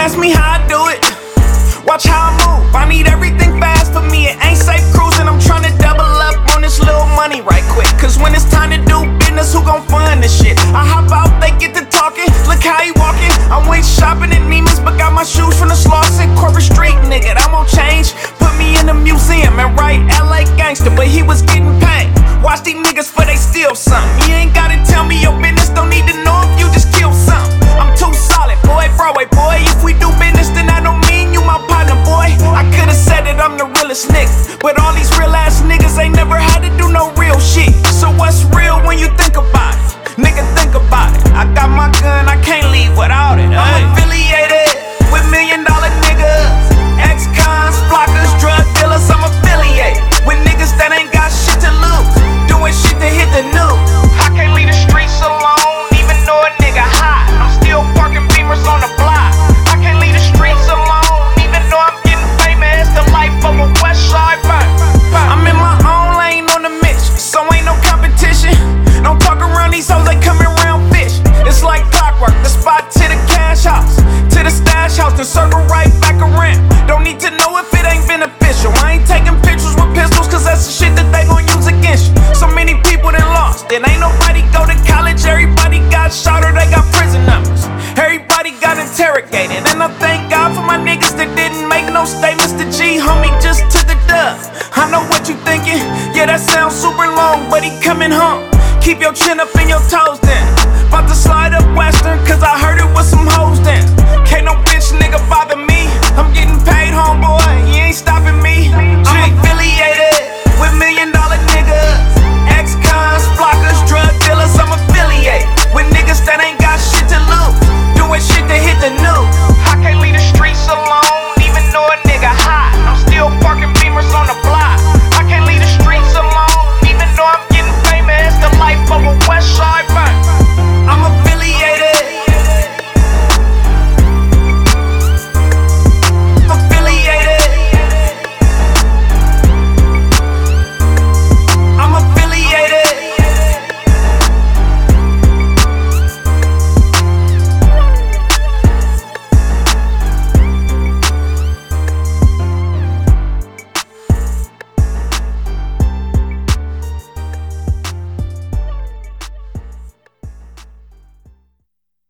ask me how I do it. Watch how I move. I need everything fast for me. It ain't safe cruising. I'm trying to double up on this little money right quick. Cause when it's time to do business, who gon' fund this shit? I hop out, they get to talking. Look how he walking. I'm went shopping at Neiman's, but got my shoes from the Slauson Corporate Street, nigga. That won't change. Put me in the museum and write LA gangster, but he was getting paid. Watch these niggas for they steal something. Realest but all these real ass back around. Don't need to know if it ain't beneficial. I ain't taking pictures with pistols, cause that's the shit that they gon' use against you. So many people done lost, and ain't nobody go to college. Everybody got shot or they got prison numbers. Everybody got interrogated, and I thank God for my niggas that didn't make no statements. The G homie just took the dub. I know what you thinking, yeah, that sounds super long, but he coming home. Keep your chin up and your toes down. About to slide up western, cause I heard it was